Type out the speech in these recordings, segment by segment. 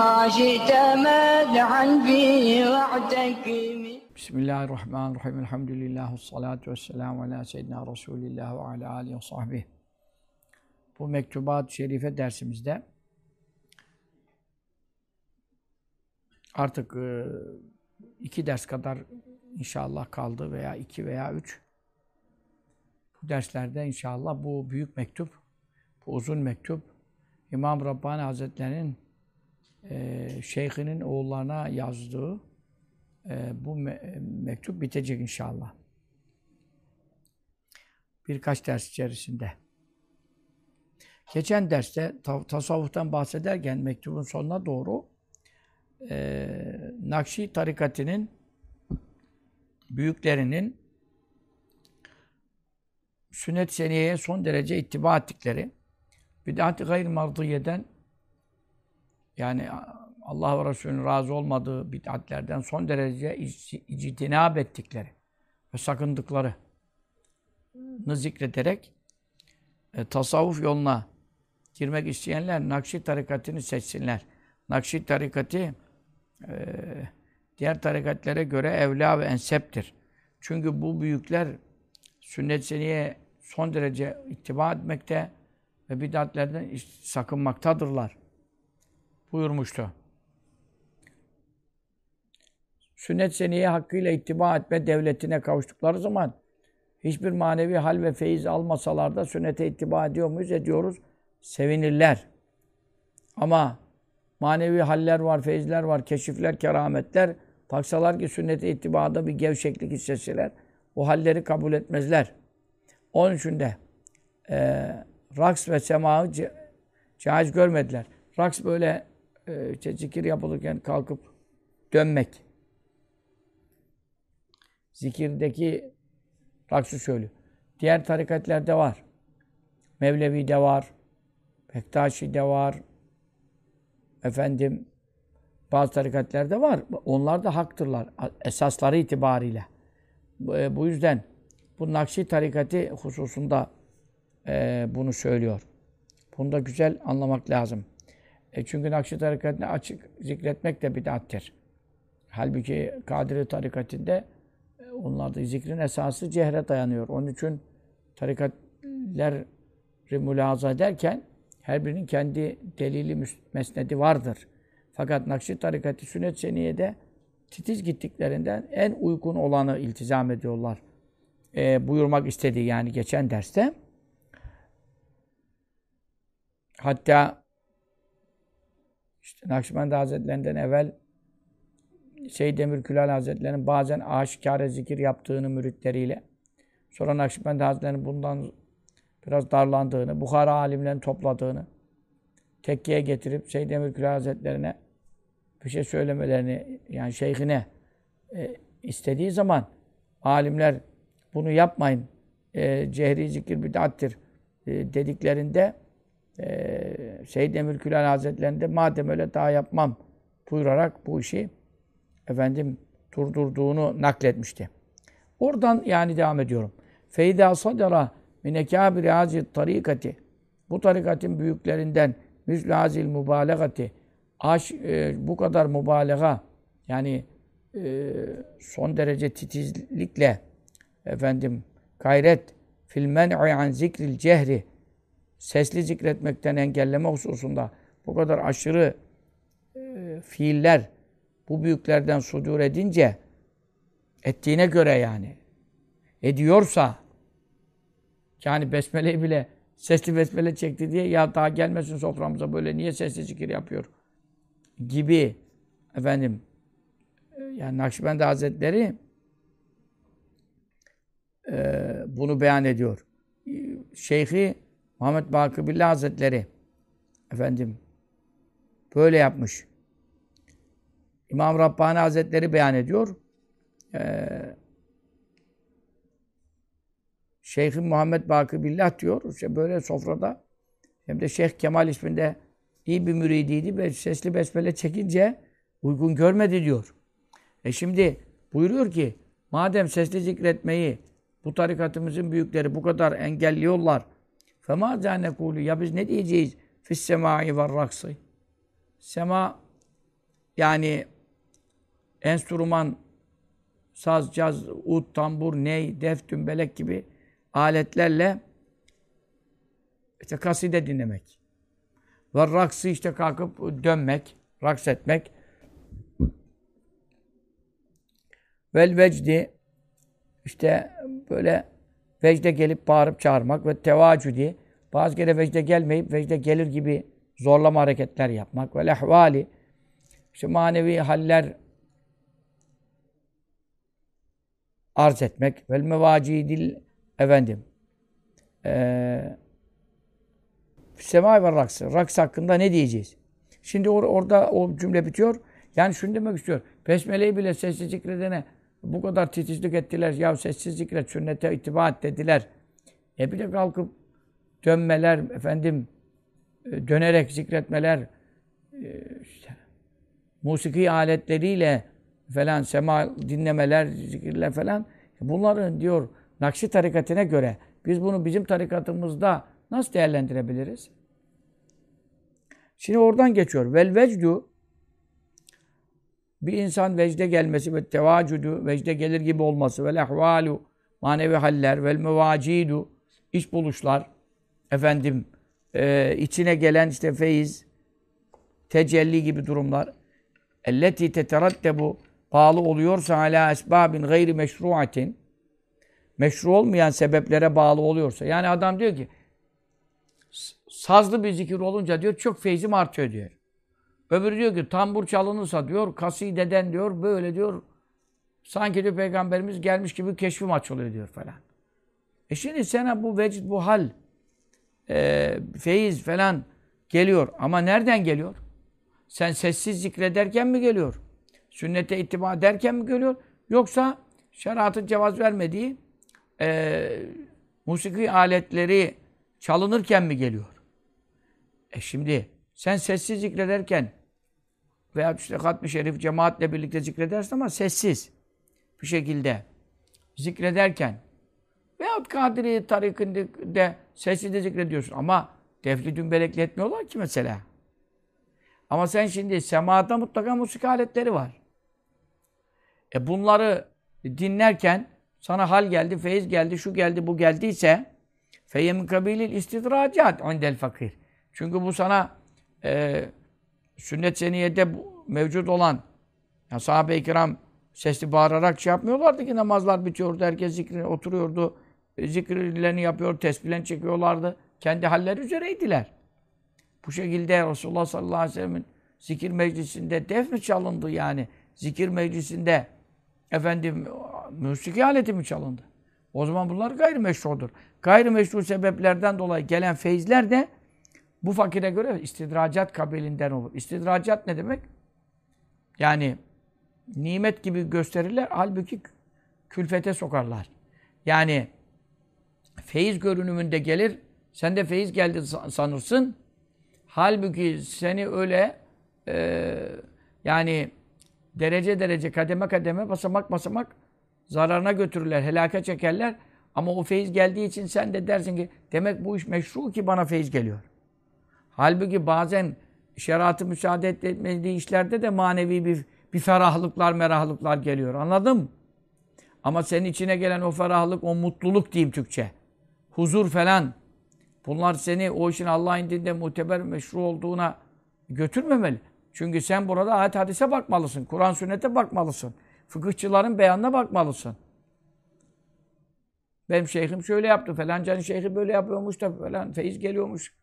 بما شئت مدحا فيه واعتكم Bismillahirrahmanirrahim. Elhamdülillah. Salatu vesselamu ala seyyidina Resulillah ve ala alihi ve sahbihi. Bu mektubat-ı şerife dersimizde artık e, iki ders kadar inşallah kaldı veya iki veya üç. Bu derslerde inşallah bu büyük mektup, bu uzun mektup İmam Rabbani Hazretleri'nin e, şeyhinin oğullarına yazdığı e, bu me- mektup bitecek inşallah. Birkaç ders içerisinde. Geçen derste ta- tasavvuftan bahsederken mektubun sonuna doğru e, Nakşi tarikatının büyüklerinin sünnet seniyeye son derece ittiba ettikleri bid'at-ı gayr mardiyeden yani Allah ve Resulü'nün razı olmadığı bid'atlerden son derece ic- ictinab ettikleri ve sakındıklarını zikrederek e, tasavvuf yoluna girmek isteyenler Nakşi tarikatını seçsinler. Nakşi tarikatı e, diğer tarikatlere göre evla ve enseptir. Çünkü bu büyükler sünnet seniye son derece ittiba etmekte ve bid'atlerden sakınmaktadırlar buyurmuştu. Sünnet seniye hakkıyla ittiba etme devletine kavuştukları zaman hiçbir manevi hal ve feyiz almasalar da sünnete ittiba ediyor muyuz? Ediyoruz. Sevinirler. Ama manevi haller var, feyizler var, keşifler, kerametler. Baksalar ki sünnete ittibada bir gevşeklik hissetseler, o halleri kabul etmezler. Onun için de e, raks ve semağı caiz görmediler. Raks böyle işte zikir yapılırken kalkıp dönmek. Zikirdeki raksı söylüyor. Diğer tarikatlerde var. Mevlevi'de var. Bektaşi'de var. Efendim bazı tarikatlerde var. Onlar da haktırlar. Esasları itibariyle. Bu, e, yüzden bu Nakşi tarikati hususunda e, bunu söylüyor. Bunu da güzel anlamak lazım. E çünkü Nakşi tarikatını açık zikretmek de bid'attir. Halbuki Kadiri tarikatinde e, onlarda zikrin esası cehre dayanıyor. Onun için tarikatleri mülahaza ederken her birinin kendi delili mesnedi vardır. Fakat Nakşi tarikati sünnet seniyede titiz gittiklerinden en uygun olanı iltizam ediyorlar. E, buyurmak istedi yani geçen derste. Hatta işte Nakşibendi Hazretlerinden evvel Seyyid Emir Külal Hazretleri'nin bazen aşikare zikir yaptığını müritleriyle, sonra Nakşibendi Hazretleri'nin bundan biraz darlandığını, Bukhara alimlerini topladığını, tekkiye getirip Seyyid Emir Külal Hazretleri'ne bir şey söylemelerini, yani şeyhine e, istediği zaman alimler bunu yapmayın, e, cehri zikir bid'attir e, dediklerinde e, Seyyid Emir Külal Hazretleri'nde madem öyle daha yapmam buyurarak bu işi efendim durdurduğunu nakletmişti. Oradan yani devam ediyorum. Feyda sadara min ekabir hazi tarikati bu tarikatın büyüklerinden müslü hazil mübalagati aş, e, bu kadar mübalağa yani e, son derece titizlikle efendim gayret fil men'i an zikril cehri sesli zikretmekten engelleme hususunda bu kadar aşırı e, fiiller bu büyüklerden sudur edince ettiğine göre yani ediyorsa yani besmeleyi bile sesli besmele çekti diye ya daha gelmesin soframıza böyle niye sesli zikir yapıyor gibi efendim e, yani Nakşibendi Hazretleri e, bunu beyan ediyor. Şeyhi Muhammed Bakıbillah Hazretleri efendim böyle yapmış. İmam Rabbani Hazretleri beyan ediyor. Ee, Şeyh'im Muhammed Bakı Billah diyor. İşte böyle sofrada hem de Şeyh Kemal isminde iyi bir müridiydi ve sesli besmele çekince uygun görmedi diyor. E şimdi buyuruyor ki madem sesli zikretmeyi bu tarikatımızın büyükleri bu kadar engelliyorlar. Fema zannekulu ya biz ne diyeceğiz? Fis semai ve raksı. Sema yani enstrüman, saz, caz, ut, tambur, ney, def, dümbelek gibi aletlerle işte kaside dinlemek. Ve raksı işte kalkıp dönmek, raks etmek. Vel vecdi işte böyle vecde gelip bağırıp çağırmak ve tevacüdi bazı kere vecde gelmeyip vecde gelir gibi zorlama hareketler yapmak ve lehvali işte manevi haller arz etmek vel mevacidil efendim ee, Sema ve raks. Raks hakkında ne diyeceğiz? Şimdi or orada o cümle bitiyor. Yani şunu demek istiyor. Besmele'yi bile sessiz zikredene bu kadar titizlik ettiler. Ya sessiz zikret, sünnete itibat dediler. E bir de kalkıp dönmeler, efendim e, dönerek zikretmeler, e, işte, musiki aletleriyle falan sema dinlemeler, zikirler falan. Bunların diyor Nakşi tarikatine göre biz bunu bizim tarikatımızda nasıl değerlendirebiliriz? Şimdi oradan geçiyor. Vel vecdu bir insan vecde gelmesi ve tevacudu vecde gelir gibi olması ve ahvalu manevi haller vel mevacidu iş buluşlar efendim e, içine gelen işte feyiz tecelli gibi durumlar elleti teteraddebu bağlı oluyorsa ala esbabin gayri meşruatin meşru olmayan sebeplere bağlı oluyorsa yani adam diyor ki sazlı bir zikir olunca diyor çok feyzim artıyor diyor. Öbürü diyor ki tambur çalınırsa diyor kasideden diyor böyle diyor sanki diyor peygamberimiz gelmiş gibi keşfim açılıyor diyor falan. E şimdi sana bu vecid bu hal e, feyiz falan geliyor ama nereden geliyor? Sen sessiz zikrederken mi geliyor? Sünnete ittiba ederken mi geliyor? Yoksa şeriatın cevaz vermediği e, musiki aletleri çalınırken mi geliyor? E şimdi sen sessiz zikrederken veya işte Hatmi Şerif cemaatle birlikte zikredersin ama sessiz bir şekilde zikrederken veyahut Kadiri tarikinde sessiz de zikrediyorsun ama defli dümbelekle etmiyorlar ki mesela. Ama sen şimdi semada mutlaka musik aletleri var. E bunları dinlerken sana hal geldi, feyiz geldi, şu geldi, bu geldiyse feyemin kabilil istidracat indel fakir. Çünkü bu sana e, sünnet seniyede mevcut olan yani sahabe-i kiram sesli bağırarak şey yapmıyorlardı ki namazlar bitiyordu. Herkes zikrine oturuyordu. Zikirlerini yapıyor, tesbihlerini çekiyorlardı. Kendi halleri üzereydiler. Bu şekilde Resulullah sallallahu aleyhi ve sellem'in zikir meclisinde def mi çalındı yani? Zikir meclisinde efendim müzik aleti mi çalındı? O zaman bunlar gayrimeşrudur. Gayrimeşru sebeplerden dolayı gelen feyizler de bu fakire göre istidracat kabilinden olur. İstidracat ne demek? Yani nimet gibi gösterirler, halbuki külfete sokarlar. Yani feyiz görünümünde gelir, sen de feyiz geldi sanırsın. Halbuki seni öyle e, yani derece derece, kademe kademe, basamak basamak zararına götürürler, helake çekerler. Ama o feyiz geldiği için sen de dersin ki demek bu iş meşru ki bana feyiz geliyor. Halbuki bazen şeriatı müsaade etmediği işlerde de manevi bir, bir ferahlıklar, merahlıklar geliyor. Anladın Ama senin içine gelen o ferahlık, o mutluluk diyeyim Türkçe. Huzur falan. Bunlar seni o işin Allah'ın indinde muteber, meşru olduğuna götürmemeli. Çünkü sen burada ayet hadise bakmalısın. Kur'an sünnete bakmalısın. Fıkıhçıların beyanına bakmalısın. Benim şeyhim şöyle yaptı. Falancanın şeyhi böyle yapıyormuş da falan feyiz geliyormuş.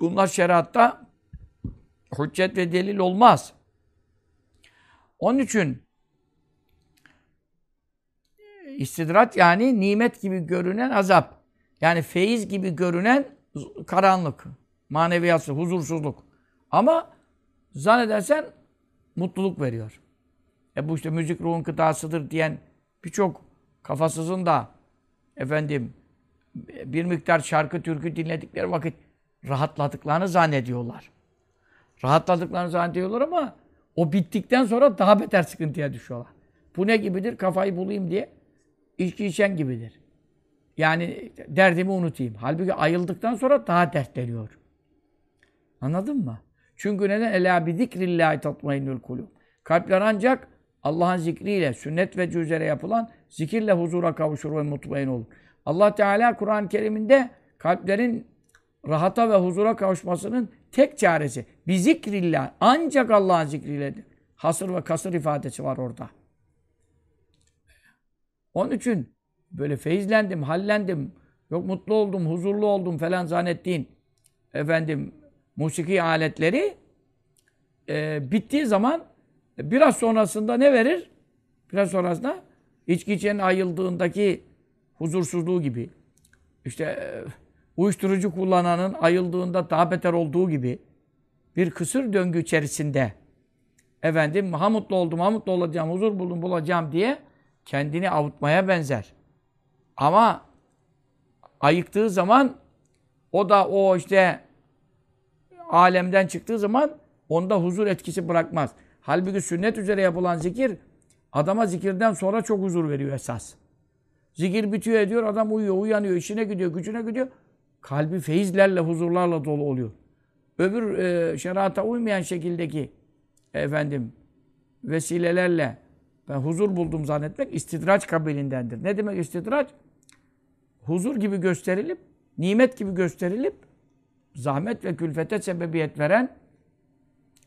Bunlar şeriatta hüccet ve delil olmaz. Onun için istidrat yani nimet gibi görünen azap. Yani feyiz gibi görünen karanlık, maneviyatı, huzursuzluk. Ama zannedersen mutluluk veriyor. E bu işte müzik ruhun gıdasıdır diyen birçok kafasızın da efendim bir miktar şarkı türkü dinledikleri vakit rahatladıklarını zannediyorlar. Rahatladıklarını zannediyorlar ama o bittikten sonra daha beter sıkıntıya düşüyorlar. Bu ne gibidir? Kafayı bulayım diye içki içen gibidir. Yani derdimi unutayım. Halbuki ayıldıktan sonra daha dertleniyor. Anladın mı? Çünkü neden? Ela bi zikrillahi tatmainnul kulub. Kalpler ancak Allah'ın zikriyle, sünnet ve üzere yapılan zikirle huzura kavuşur ve mutmain olur. Allah Teala Kur'an-ı Kerim'inde kalplerin rahata ve huzura kavuşmasının tek çaresi bir zikrillah ancak Allah'ın zikriyledir. Hasır ve kasır ifadesi var orada. Onun için böyle feyizlendim, hallendim, yok mutlu oldum, huzurlu oldum falan zannettiğin efendim musiki aletleri e, bittiği zaman biraz sonrasında ne verir? Biraz sonrasında içki içenin ayıldığındaki huzursuzluğu gibi işte e, uyuşturucu kullananın ayıldığında daha beter olduğu gibi bir kısır döngü içerisinde efendim ha mutlu oldum, ha mutlu olacağım, huzur buldum, bulacağım diye kendini avutmaya benzer. Ama ayıktığı zaman o da o işte alemden çıktığı zaman onda huzur etkisi bırakmaz. Halbuki sünnet üzere yapılan zikir adama zikirden sonra çok huzur veriyor esas. Zikir bitiyor ediyor, adam uyuyor, uyanıyor, işine gidiyor, gücüne gidiyor. Kalbi feyizlerle, huzurlarla dolu oluyor. Öbür e, şerata uymayan şekildeki efendim vesilelerle ben huzur buldum zannetmek istidraç kabilindendir. Ne demek istidraç? Huzur gibi gösterilip, nimet gibi gösterilip zahmet ve külfete sebebiyet veren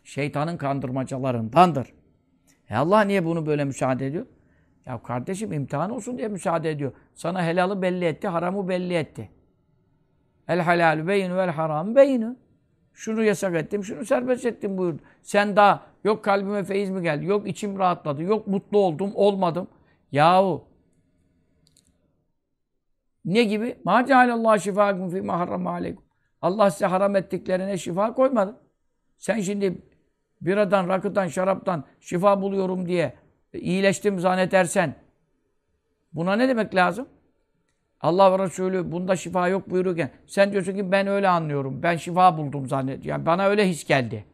şeytanın kandırmacalarındandır. E Allah niye bunu böyle müsaade ediyor? Ya kardeşim imtihan olsun diye müsaade ediyor. Sana helalı belli etti, haramı belli etti. El halalü beyinu vel haram beyinu. Şunu yasak ettim, şunu serbest ettim buyurdu. Sen daha yok kalbime feyiz mi geldi, yok içim rahatladı, yok mutlu oldum, olmadım. Yahu ne gibi? Ma cealallahu şifâkum fîmâ harrama aleykum. Allah size haram ettiklerine şifa koymadı. Sen şimdi biradan, rakıdan, şaraptan şifa buluyorum diye iyileştim zannedersen buna ne demek lazım? Allah ve Resulü bunda şifa yok buyururken sen diyorsun ki ben öyle anlıyorum. Ben şifa buldum zannediyorum. Yani bana öyle his geldi.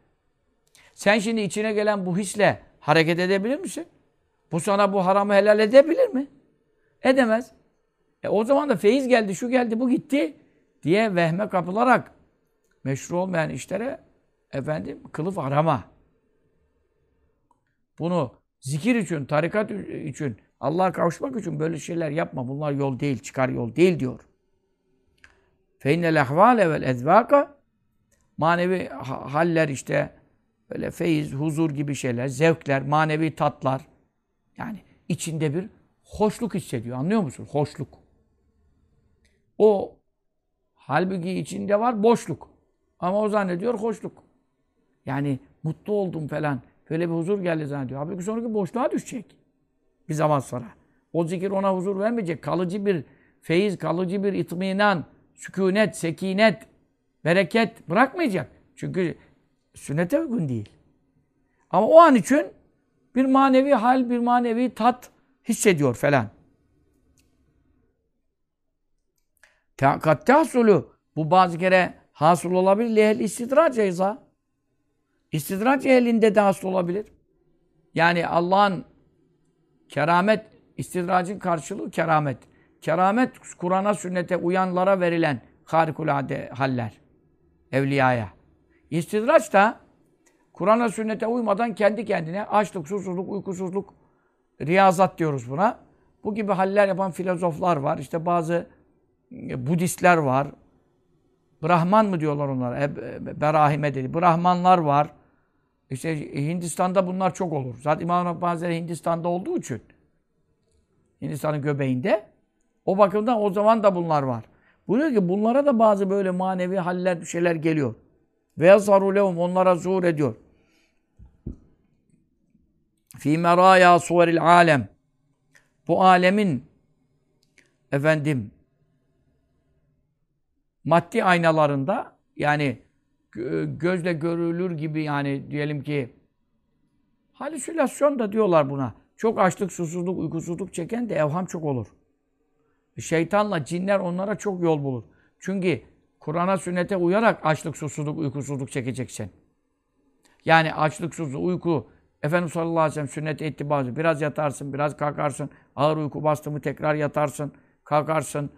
Sen şimdi içine gelen bu hisle hareket edebilir misin? Bu sana bu haramı helal edebilir mi? Edemez. E o zaman da feyiz geldi, şu geldi, bu gitti diye vehme kapılarak meşru olmayan işlere efendim kılıf arama. Bunu zikir için, tarikat için, Allah'a kavuşmak için böyle şeyler yapma. Bunlar yol değil, çıkar yol değil diyor. Feynel ahvale vel ezvaka manevi haller işte böyle feyiz, huzur gibi şeyler, zevkler, manevi tatlar. Yani içinde bir hoşluk hissediyor. Anlıyor musun? Hoşluk. O halbuki içinde var boşluk. Ama o zannediyor hoşluk. Yani mutlu oldum falan. Böyle bir huzur geldi zannediyor. Halbuki sonraki boşluğa düşecek. Bir zaman sonra. O zikir ona huzur vermeyecek. Kalıcı bir feyiz, kalıcı bir itminan, sükunet, sekinet, bereket bırakmayacak. Çünkü sünnete uygun değil. Ama o an için bir manevi hal, bir manevi tat hissediyor falan. Kat tahsulü bu bazı kere hasıl olabilir. Lehel istidraç ceza. İstidraç ehlinde de hasıl olabilir. Yani Allah'ın keramet, istidracın karşılığı keramet. Keramet, Kur'an'a, sünnete uyanlara verilen harikulade haller. Evliyaya. İstidraç da Kur'an'a, sünnete uymadan kendi kendine açlık, susuzluk, uykusuzluk, riyazat diyoruz buna. Bu gibi haller yapan filozoflar var. İşte bazı e, Budistler var. Brahman mı diyorlar onlara? E, Berahime dedi. Brahmanlar var. İşte Hindistan'da bunlar çok olur. Zaten İmam Rabbani Hindistan'da olduğu için Hindistan'ın göbeğinde o bakımdan o zaman da bunlar var. Buyuruyor ki bunlara da bazı böyle manevi haller, şeyler geliyor. Ve yazharulehum onlara zuhur ediyor. Fi meraya suveril alem. Bu alemin efendim maddi aynalarında yani gözle görülür gibi yani diyelim ki halüsinasyon da diyorlar buna. Çok açlık, susuzluk, uykusuzluk çeken de evham çok olur. Şeytanla cinler onlara çok yol bulur. Çünkü Kur'an'a, sünnete uyarak açlık, susuzluk, uykusuzluk çekeceksin. Yani açlık, susuzluk, uyku, Efendimiz sallallahu aleyhi ve sellem sünnet itibası. Biraz yatarsın, biraz kalkarsın. Ağır uyku bastı mı tekrar yatarsın, kalkarsın.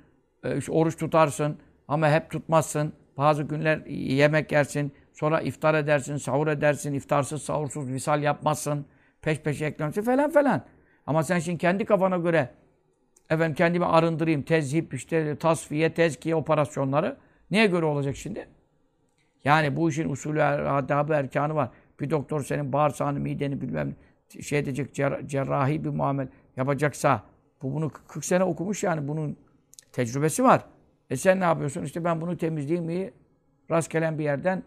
e, işte oruç tutarsın ama hep tutmazsın. Bazı günler yemek yersin. Sonra iftar edersin, sahur edersin. iftarsız, sahursuz, visal yapmazsın. Peş peşe eklemsin falan falan. Ama sen şimdi kendi kafana göre efendim kendimi arındırayım, tezhip, işte tasfiye, tezkiye operasyonları neye göre olacak şimdi? Yani bu işin usulü, adabı, erkanı var. Bir doktor senin bağırsağını, mideni bilmem şey edecek, cer- cerrahi bir muamele yapacaksa bu bunu 40 sene okumuş yani bunun tecrübesi var. E sen ne yapıyorsun? İşte ben bunu temizleyeyim iyi. Rastgele bir yerden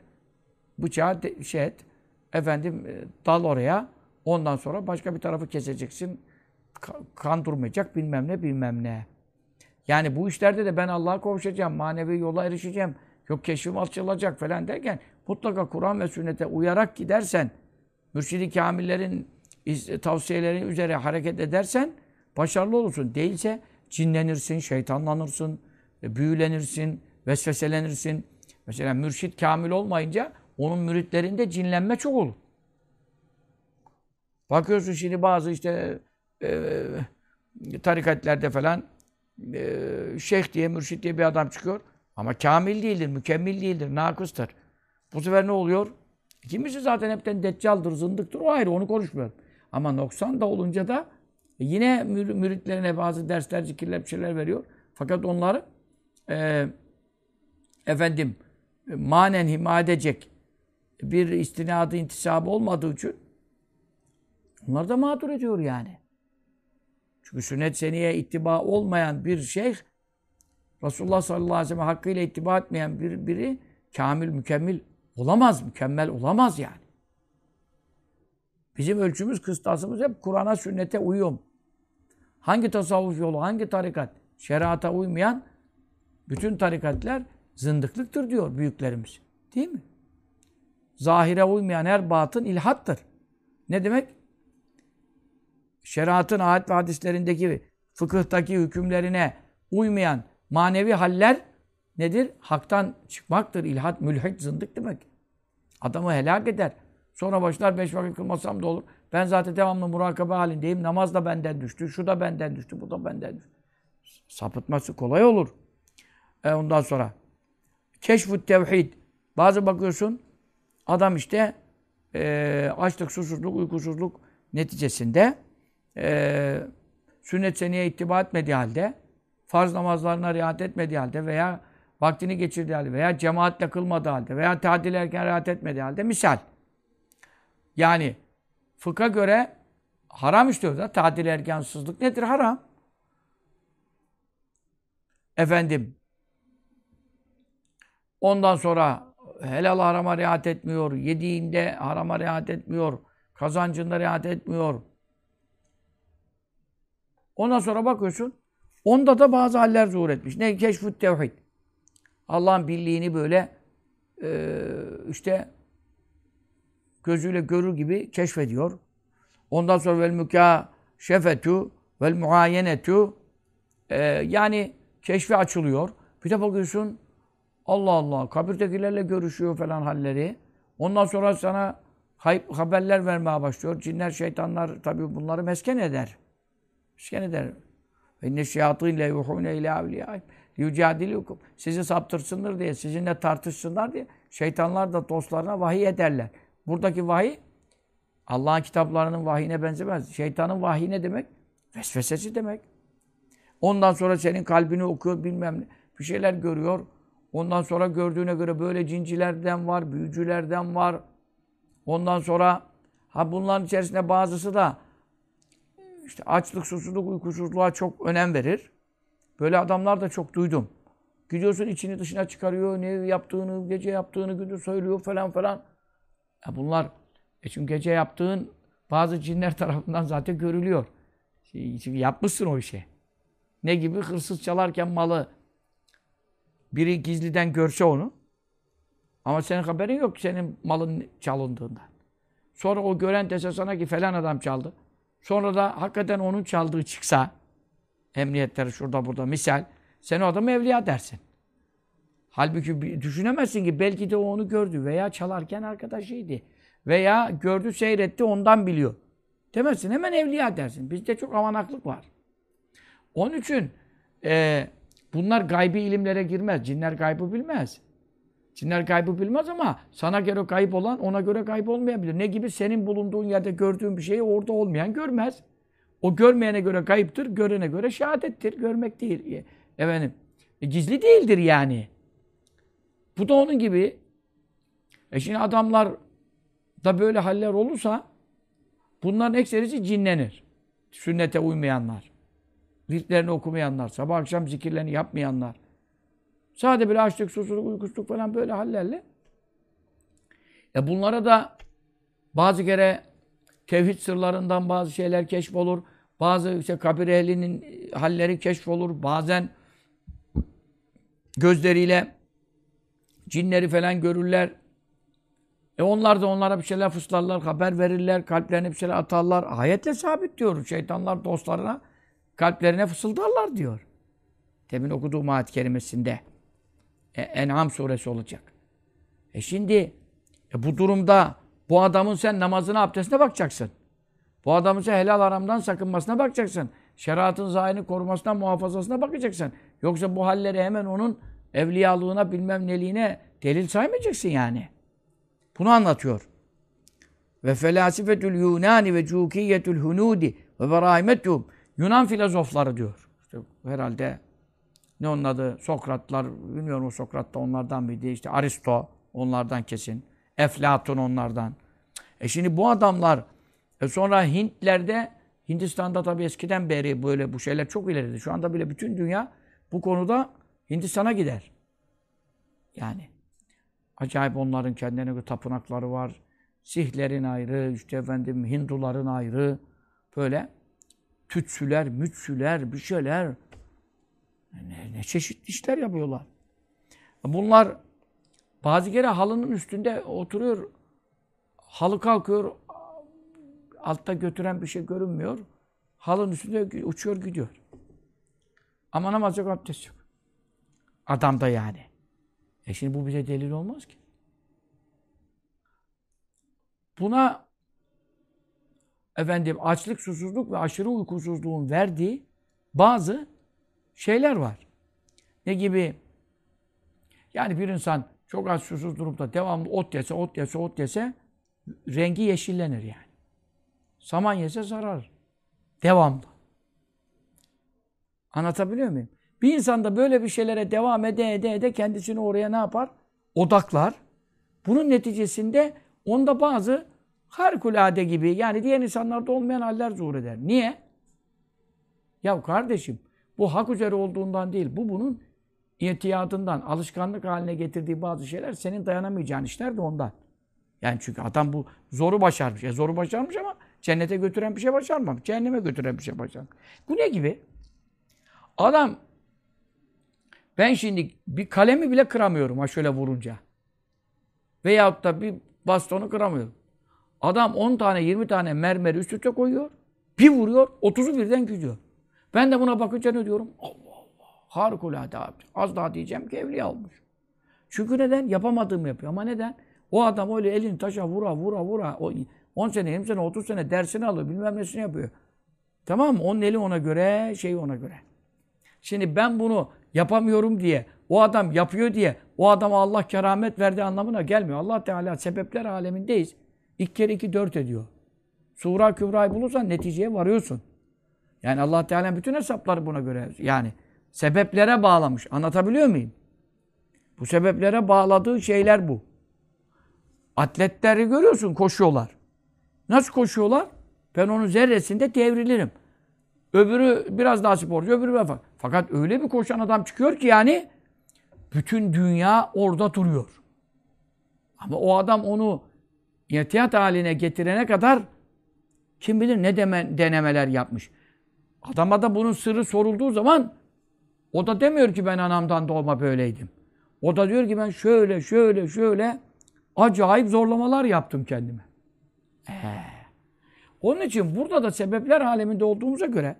bıçağı de- şey et. Efendim e, dal oraya. Ondan sonra başka bir tarafı keseceksin. Ka- kan durmayacak bilmem ne bilmem ne. Yani bu işlerde de ben Allah'a kavuşacağım, manevi yola erişeceğim, yok keşfim açılacak falan derken mutlaka Kur'an ve sünnete uyarak gidersen, mürşidi kamillerin iz- tavsiyeleri üzere hareket edersen başarılı olursun. Değilse cinlenirsin, şeytanlanırsın, e, büyülenirsin, vesveselenirsin. Mesela mürşit kamil olmayınca onun müritlerinde cinlenme çok olur. Bakıyorsun şimdi bazı işte e, tarikatlerde falan e, şeyh diye, mürşit diye bir adam çıkıyor. Ama kamil değildir, mükemmel değildir, nakıstır. Bu sefer ne oluyor? Kimisi zaten hepten deccaldır, zındıktır. O ayrı, onu konuşmuyorum. Ama noksan da olunca da yine mür- müritlerine bazı dersler, zikirler, bir şeyler veriyor. Fakat onları e, efendim manen hima edecek bir istinadı, intisabı olmadığı için onlar da mağdur ediyor yani. Çünkü sünnet seniye ittiba olmayan bir şeyh, Resulullah sallallahu aleyhi ve sellem hakkıyla ittiba etmeyen bir, biri kamil, mükemmel olamaz, mükemmel olamaz yani. Bizim ölçümüz, kıstasımız hep Kur'an'a, sünnete uyum. Hangi tasavvuf yolu, hangi tarikat, şeriata uymayan bütün tarikatler zındıklıktır diyor büyüklerimiz. Değil mi? Zahire uymayan her batın ilhattır. Ne demek? şeriatın ayet ve hadislerindeki fıkıhtaki hükümlerine uymayan manevi haller nedir? Haktan çıkmaktır. İlhat, mülhit, zındık demek. Adamı helak eder. Sonra başlar beş vakit kılmasam da olur. Ben zaten devamlı murakabe halindeyim. Namaz da benden düştü. Şu da benden düştü. Bu da benden düştü. Sapıtması kolay olur. E ondan sonra keşfut tevhid. Bazı bakıyorsun adam işte e, açlık, susuzluk, uykusuzluk neticesinde e, sünnet seneye ittiba etmediği halde, farz namazlarına riayet etmediği halde veya vaktini geçirdiği halde veya cemaatle kılmadığı halde veya tadil erken riayet etmediği halde misal. Yani fıkha göre haram işliyor da tadil erkansızlık nedir? Haram. Efendim ondan sonra helal harama riayet etmiyor, yediğinde harama riayet etmiyor, kazancında riayet etmiyor, Ondan sonra bakıyorsun, onda da bazı haller zuhur etmiş. Ne? Keşfut tevhid. Allah'ın birliğini böyle e, işte gözüyle görür gibi keşfediyor. Ondan sonra vel mükâşefetü vel muayenetu e, yani keşfi açılıyor. Bir de bakıyorsun Allah Allah kabirdekilerle görüşüyor falan halleri. Ondan sonra sana haberler vermeye başlıyor. Cinler, şeytanlar tabii bunları mesken eder. Mesken eder. İnne şeyatîn le yuhûne ilâ evliyâhim. Yücadilukum. Sizi saptırsınlar diye, sizinle tartışsınlar diye şeytanlar da dostlarına vahiy ederler. Buradaki vahiy Allah'ın kitaplarının vahiyine benzemez. Şeytanın vahiy ne demek? Vesvesesi demek. Ondan sonra senin kalbini okuyor bilmem ne. Bir şeyler görüyor. Ondan sonra gördüğüne göre böyle cincilerden var, büyücülerden var. Ondan sonra ha bunların içerisinde bazısı da işte açlık, susuzluk, uykusuzluğa çok önem verir. Böyle adamlar da çok duydum. Gidiyorsun içini dışına çıkarıyor, ne yaptığını, gece yaptığını gündüz söylüyor falan falan. Ya bunlar, e çünkü gece yaptığın bazı cinler tarafından zaten görülüyor. Çünkü yapmışsın o işi. Ne gibi? Hırsız çalarken malı biri gizliden görse onu, Ama senin haberin yok senin malın çalındığından. Sonra o gören dese sana ki falan adam çaldı. Sonra da hakikaten onun çaldığı çıksa emniyetleri şurada burada misal sen o adamı evliya dersin. Halbuki düşünemezsin ki belki de onu gördü veya çalarken arkadaşıydı. Veya gördü seyretti ondan biliyor. Demezsin hemen evliya dersin. Bizde çok avanaklık var. Onun için e, bunlar gaybi ilimlere girmez. Cinler gaybı bilmez. Cinler gaybı bilmez ama sana göre kayıp olan ona göre kayıp olmayabilir. Ne gibi? Senin bulunduğun yerde gördüğün bir şeyi orada olmayan görmez. O görmeyene göre kayıptır, görene göre şehadettir. Görmek değil. Efendim, e, gizli değildir yani. Bu da onun gibi. E şimdi adamlar da böyle haller olursa bunların ekserisi cinlenir. Sünnete uymayanlar. Virtlerini okumayanlar, sabah akşam zikirlerini yapmayanlar. Sadece böyle açlık, susuzluk, uykusuzluk falan böyle hallerle. E bunlara da bazı kere tevhid sırlarından bazı şeyler keşfolur. Bazı işte kabir ehlinin halleri keşfolur. Bazen gözleriyle cinleri falan görürler. E onlar da onlara bir şeyler fıslarlar, haber verirler, kalplerine bir şeyler atarlar. Ayetle sabit diyor. Şeytanlar dostlarına kalplerine fısıldarlar diyor. Demin okuduğum ayet kerimesinde. E, En'am suresi olacak. E şimdi e bu durumda bu adamın sen namazına, abdestine bakacaksın. Bu adamın sen helal haramdan sakınmasına bakacaksın. Şeriatın zahirini korumasına, muhafazasına bakacaksın. Yoksa bu halleri hemen onun evliyalığına, bilmem neliğine delil saymayacaksın yani. Bunu anlatıyor. Ve felasifetül yunani ve cukiyetül hunudi ve berahimetum Yunan filozofları diyor. İşte herhalde ne onun adı? Sokratlar, bilmiyorum Sokrat da onlardan mıydı? İşte Aristo onlardan kesin. Eflatun onlardan. E şimdi bu adamlar e sonra Hintlerde Hindistan'da tabii eskiden beri böyle bu şeyler çok ileride. Şu anda bile bütün dünya bu konuda Hindistan'a gider. Yani acayip onların kendine göre tapınakları var. Sihlerin ayrı, işte efendim Hinduların ayrı. Böyle tütsüler, mütsüler, bir şeyler. Ne, ne çeşitli işler yapıyorlar. Bunlar bazı kere halının üstünde oturuyor. Halı kalkıyor. Altta götüren bir şey görünmüyor. Halın üstünde uçuyor gidiyor. Ama namaz yok, abdest yok. Adamda yani. E şimdi bu bize delil olmaz ki. Buna efendim açlık, susuzluk ve aşırı uykusuzluğun verdiği bazı şeyler var. Ne gibi? Yani bir insan çok az susuz durup da devamlı ot yese, ot yese, ot yese rengi yeşillenir yani. Saman yese zarar. Devamlı. Anlatabiliyor muyum? Bir insan da böyle bir şeylere devam ede ede ede kendisini oraya ne yapar? Odaklar. Bunun neticesinde onda bazı harikulade gibi yani diğer insanlarda olmayan haller zuhur eder. Niye? Ya kardeşim bu hak üzere olduğundan değil. Bu bunun itiyadından, alışkanlık haline getirdiği bazı şeyler senin dayanamayacağın işler de ondan. Yani çünkü adam bu zoru başarmış. E zoru başarmış ama cennete götüren bir şey başarmamış. Cehenneme götüren bir şey başarmış. Bu ne gibi? Adam ben şimdi bir kalemi bile kıramıyorum ha şöyle vurunca. Veyahut da bir bastonu kıramıyorum. Adam 10 tane 20 tane mermeri üst üste koyuyor. Bir vuruyor 30'u birden gidiyor. Ben de buna bakınca ne diyorum? Allah Allah. Harikulade abi. Az daha diyeceğim ki evliya olmuş. Çünkü neden? Yapamadığımı yapıyor. Ama neden? O adam öyle elini taşa vura vura vura. O 10 sene, 20 sene, 30 sene dersini alıyor. Bilmem nesini yapıyor. Tamam mı? Onun eli ona göre, şeyi ona göre. Şimdi ben bunu yapamıyorum diye, o adam yapıyor diye, o adama Allah keramet verdiği anlamına gelmiyor. Allah Teala sebepler alemindeyiz. İlk kere iki dört ediyor. Sura Kübra'yı bulursan neticeye varıyorsun. Yani Allah Teala bütün hesapları buna göre yani sebeplere bağlamış. Anlatabiliyor muyum? Bu sebeplere bağladığı şeyler bu. Atletleri görüyorsun koşuyorlar. Nasıl koşuyorlar? Ben onun zerresinde devrilirim. Öbürü biraz daha sporcu, öbürü biraz Fakat öyle bir koşan adam çıkıyor ki yani bütün dünya orada duruyor. Ama o adam onu ihtiyat haline getirene kadar kim bilir ne deme, denemeler yapmış. Adama da bunun sırrı sorulduğu zaman o da demiyor ki ben anamdan doğma böyleydim. O da diyor ki ben şöyle şöyle şöyle acayip zorlamalar yaptım kendime. Ee, onun için burada da sebepler aleminde olduğumuza göre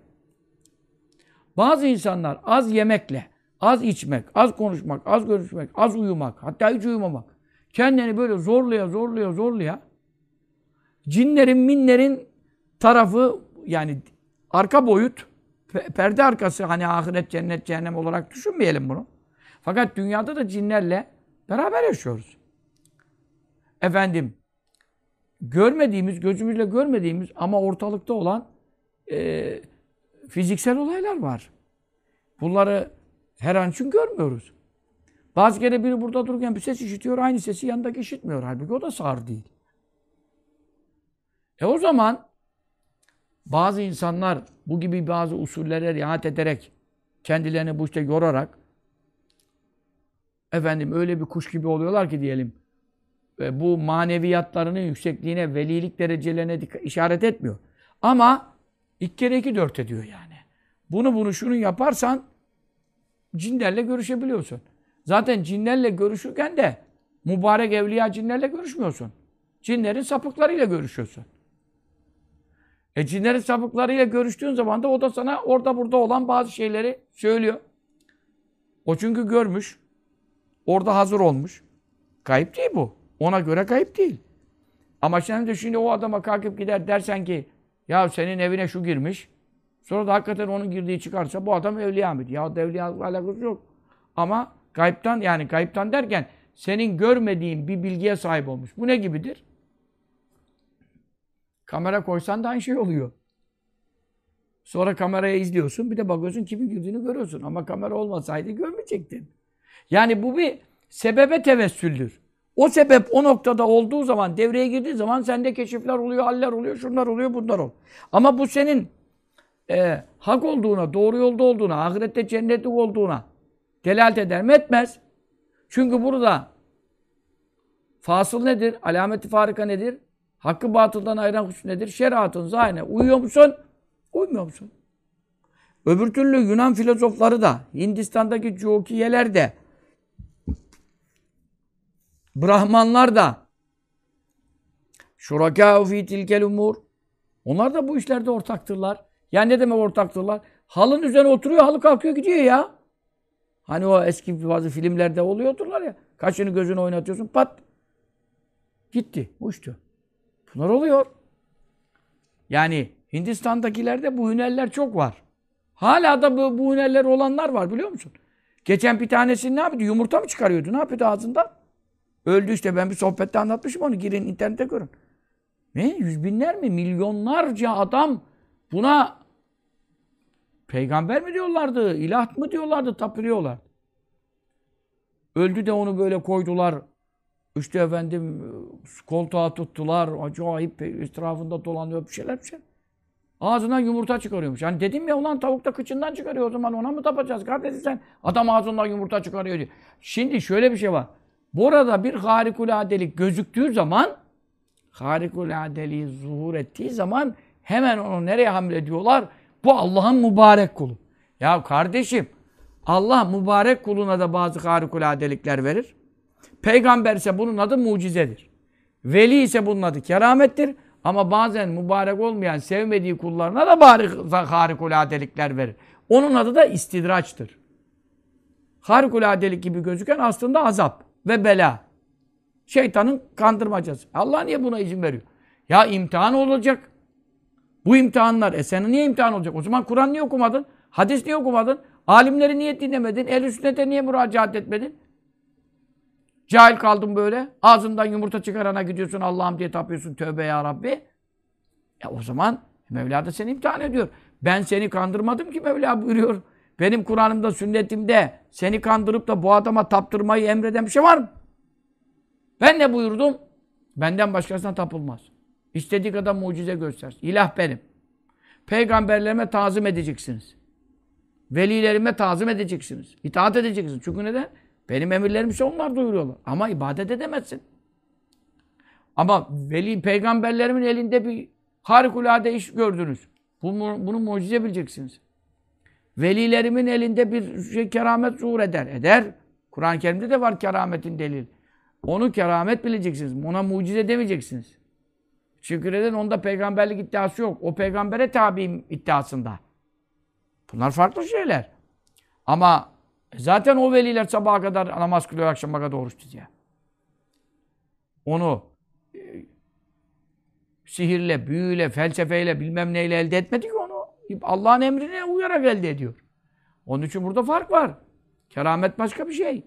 bazı insanlar az yemekle, az içmek, az konuşmak, az görüşmek, az uyumak, hatta hiç uyumamak. Kendini böyle zorluya, zorluya, zorluya. Cinlerin, minlerin tarafı yani arka boyut, perde arkası hani ahiret, cennet, cehennem olarak düşünmeyelim bunu. Fakat dünyada da cinlerle beraber yaşıyoruz. Efendim, görmediğimiz, gözümüzle görmediğimiz ama ortalıkta olan e, fiziksel olaylar var. Bunları her an için görmüyoruz. Bazı kere biri burada dururken bir ses işitiyor, aynı sesi yanındaki işitmiyor. Halbuki o da sağır değil. E o zaman bazı insanlar bu gibi bazı usullere riayet ederek, kendilerini bu işte yorarak, efendim öyle bir kuş gibi oluyorlar ki diyelim, e, bu maneviyatlarının yüksekliğine, velilik derecelerine işaret etmiyor. Ama iki kere iki dört ediyor yani. Bunu bunu şunu yaparsan cinlerle görüşebiliyorsun. Zaten cinlerle görüşürken de mübarek evliya cinlerle görüşmüyorsun. Cinlerin sapıklarıyla görüşüyorsun. E cinlerin sapıklarıyla görüştüğün zaman da o da sana orada burada olan bazı şeyleri söylüyor. O çünkü görmüş. Orada hazır olmuş. Kayıp değil bu. Ona göre kayıp değil. Ama sen de şimdi o adama kalkıp gider dersen ki ya senin evine şu girmiş. Sonra da hakikaten onun girdiği çıkarsa bu adam evliya mıydı? Ya da evliya alakası yok. Ama kayıptan yani kayıptan derken senin görmediğin bir bilgiye sahip olmuş. Bu ne gibidir? Kamera koysan da aynı şey oluyor. Sonra kameraya izliyorsun. Bir de bakıyorsun kimin girdiğini görüyorsun. Ama kamera olmasaydı görmeyecektin. Yani bu bir sebebe tevessüldür. O sebep o noktada olduğu zaman, devreye girdiği zaman sende keşifler oluyor, haller oluyor, şunlar oluyor, bunlar oluyor. Ama bu senin e, hak olduğuna, doğru yolda olduğuna, ahirette cennetlik olduğuna delalet eder mi? Etmez. Çünkü burada fasıl nedir? Alameti farika nedir? Hakkı batıldan ayıran husus nedir? Şeriatın zahine uyuyor musun? Uymuyor musun? Öbür türlü Yunan filozofları da, Hindistan'daki Cokiyeler de, Brahmanlar da, Şurakâ fî tilkel umur. Onlar da bu işlerde ortaktırlar. Yani ne demek ortaktırlar? Halın üzerine oturuyor, halı kalkıyor gidiyor ya. Hani o eski bazı filmlerde oluyordurlar ya. Kaşını gözünü oynatıyorsun, pat. Gitti, uçtu. Bunlar oluyor. Yani Hindistan'dakilerde bu hünerler çok var. Hala da bu, bu hünerler olanlar var biliyor musun? Geçen bir tanesi ne yapıyordu? Yumurta mı çıkarıyordu? Ne yapıyordu ağzından? Öldü işte. Ben bir sohbette anlatmışım onu. Girin internete görün. Ne? Yüz binler mi? Milyonlarca adam buna peygamber mi diyorlardı? ilah mı diyorlardı? Tapırıyorlar. Öldü de onu böyle koydular. İşte efendim koltuğa tuttular. Acayip etrafında dolanıyor bir şeyler bir şey. Ağzından yumurta çıkarıyormuş. Yani dedim ya ulan tavuk da kıçından çıkarıyor o zaman ona mı tapacağız kardeşim sen? Adam ağzından yumurta çıkarıyor diyor. Şimdi şöyle bir şey var. Burada bir harikuladelik gözüktüğü zaman harikuladeliği zuhur ettiği zaman hemen onu nereye hamlediyorlar? Bu Allah'ın mübarek kulu. Ya kardeşim Allah mübarek kuluna da bazı harikuladelikler verir. Peygamber ise bunun adı mucizedir. Veli ise bunun adı keramettir. Ama bazen mübarek olmayan, sevmediği kullarına da harikuladelikler verir. Onun adı da istidraçtır. Harikuladelik gibi gözüken aslında azap ve bela. Şeytanın kandırmacası. Allah niye buna izin veriyor? Ya imtihan olacak. Bu imtihanlar. E senin niye imtihan olacak? O zaman Kur'an niye okumadın? Hadis niye okumadın? Alimleri niye dinlemedin? El sünnete niye müracaat etmedin? Cahil kaldın böyle. Ağzından yumurta çıkarana gidiyorsun Allah'ım diye tapıyorsun. Tövbe ya Rabbi. Ya o zaman Mevla da seni imtihan ediyor. Ben seni kandırmadım ki Mevla buyuruyor. Benim Kur'an'ımda, sünnetimde seni kandırıp da bu adama taptırmayı emreden bir şey var mı? Ben ne buyurdum? Benden başkasına tapılmaz. İstediği kadar mucize göstersin. İlah benim. Peygamberlerime tazim edeceksiniz. Velilerime tazim edeceksiniz. İtaat edeceksiniz. Çünkü neden? Benim emirlerim ise onlar duyuruyorlar. Ama ibadet edemezsin. Ama veli peygamberlerimin elinde bir harikulade iş gördünüz. Bunu, bunu mucize bileceksiniz. Velilerimin elinde bir şey keramet zuhur eder. Eder. Kur'an-ı Kerim'de de var kerametin delil. Onu keramet bileceksiniz. Ona mucize demeyeceksiniz. Şükreden onda peygamberlik iddiası yok. O peygambere tabiyim iddiasında. Bunlar farklı şeyler. Ama zaten o veliler sabaha kadar namaz kılıyor, akşama kadar oruç tutuyor. Onu e, sihirle, büyüyle, felsefeyle, bilmem neyle elde etmedi ki onu. Allah'ın emrine uyarak elde ediyor. Onun için burada fark var. Keramet başka bir şey.